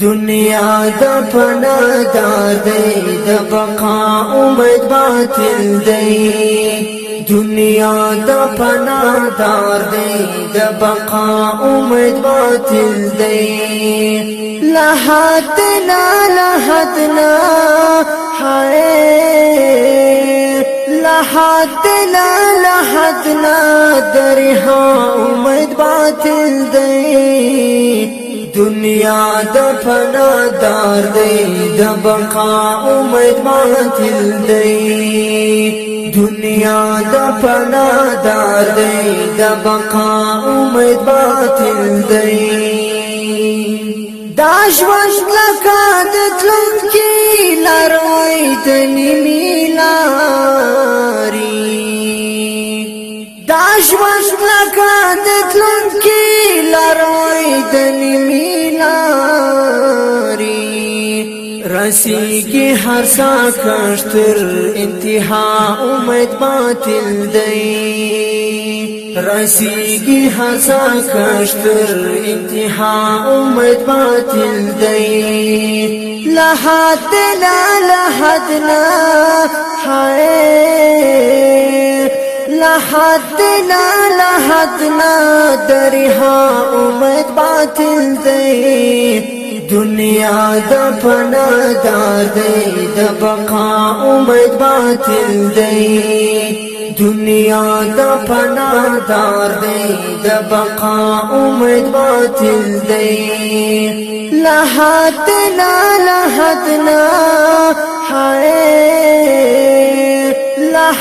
دنیا د پنا دی د بقا امید باطل دی. دنیا د پنا دی د بقا امید باطل دی. لحدنا لحدنا حای لحدنا لحدنا درها امید باطل دی. دنیا د فنا دار دی د بقا امید باطل دی. دنیا د فنا دار دی د بقا امید باطل دی. دا ژوند لکه د تلون کې لروي د نیمه لاري دا ژوند لکه د تلون کې لروي د نیمه رسیږي هر سا کشتر انتها امید باطل دی. رسیږي هر سا کشتر انتها امید باطل دی. لحد لا لحد لا لحد لا لحد لا درها امید باطل دی دنیا د فنا دار دی د بقا امید باطل دی دنیا د دار دی بقا امید باطل دی لحدنا لحدنا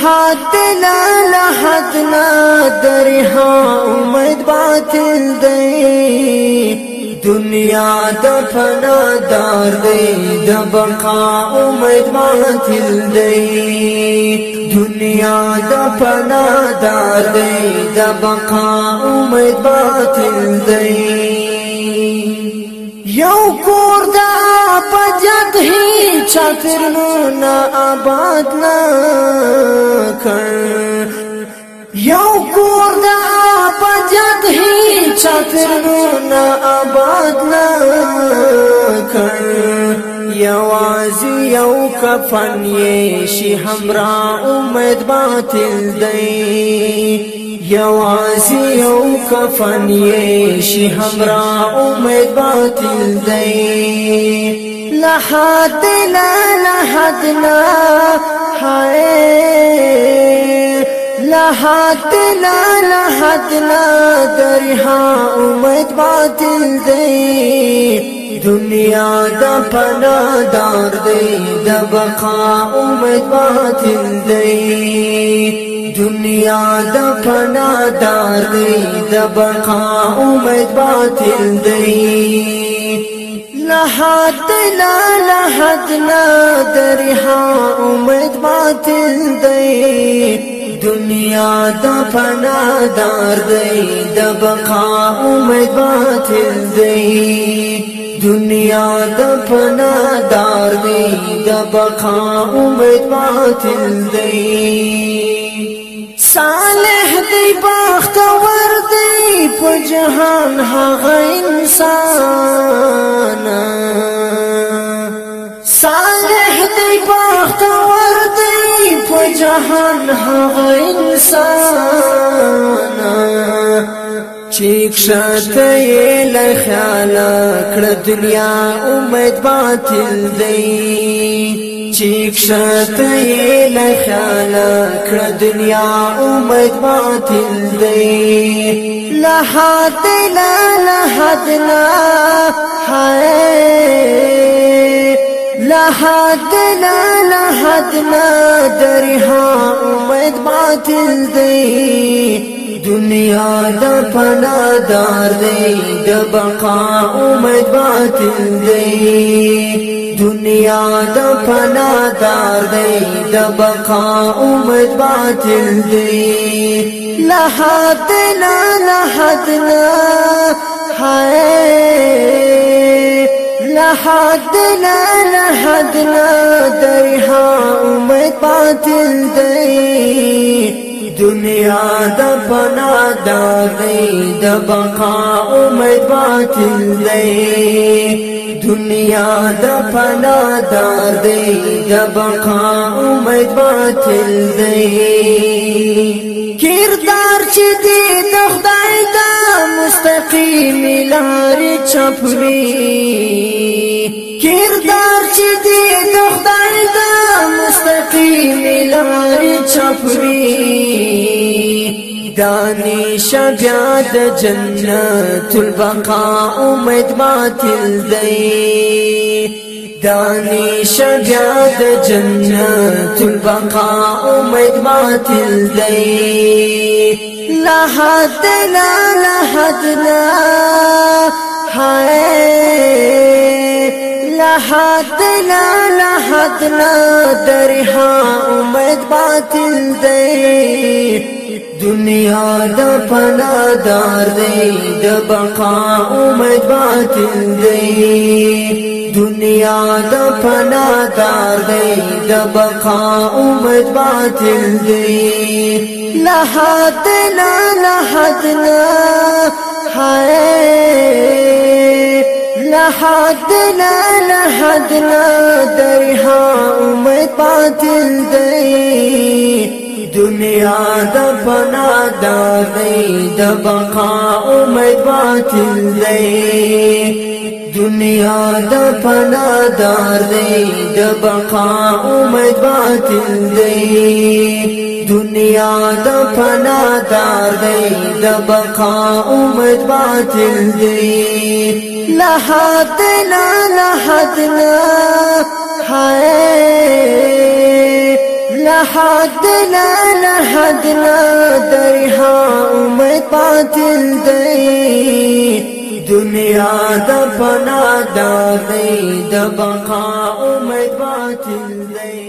لحدنا لحدنا درها امید باطل دی دنیا د فنا دار دی د بقا امید باطل دی دنیا د فنا دار دی د بقا امید باطل دی یو کور دا پجت هی چترنو نا آباد نا کر۔ یو کور دا پجت هی چترونه آباد نه کړ یوازې یو کفن یې شي همرا امید باطل دی یوازې یو کفن یې شي همرا امید باطل دی لحدنا لحدنا حای لحدنا لحدنا درها امید باطل دی دنیا د پنا دار دی د بقا امید باطل دی دنیا د پنا دار دی د بقا امید باطل دی لحدنا لحدنا درها امید باطل دی دنیا د فنا دار دی د بقا امید باطل دی. دنیا د فنا دار دی د بقا امید باطل دی. صالح دی بختور دی په جهان هغه انسان. صالح دی بختور دی جهان هغه انسان. چې کښته یې له خیال کړه دنیا امید باطل دی. چې کښته یې له خیال کړه دنیا امید باطل دی. لحد لا لحد لا حای لحدنا لحدنا درها امید باطل دی۔ دنیا د پنا دار دی د بقا امید باطل دی۔ دنیا د پنا دار دی د بقا امید باطل دی۔ لحدنا لحدنا حای لحدنا لحدنا درها امید باطل دی دنیا د پنا دی د بقا امید باطل دی دنیا د پنا دی د بقا امید باطل دی کردار چې دی؟ د خدای د مستقیم لار چپوي کردار چې دی؟ د خدای د مستقیم لار چپوي دانش بیا د جنت البقاء امید باطل دی. دانش بیا د جنت البقاء امید باطل دی. لا حد لا لا حد لا. لا حد لا لا حد لا درها امید باطل دی دنیا د پنا دار دی د بقا امید باطل دی دنیا د پنا دار دی د بقا امید باطل دی لا حد لا لا حد لا لا حد لا لا حد لا درها امید باطل دی دنیا د فنا دی د بقا امید باطل دی دنیا د فنا دی د بقا امید باطل دی دنیا د فنا دی د بقا امید باطل دی. لا حد لا لا حد لا لحد لا لحد لا درها امید باطل دی. دنیا د فنا دا دی د بقا امید باطل دی.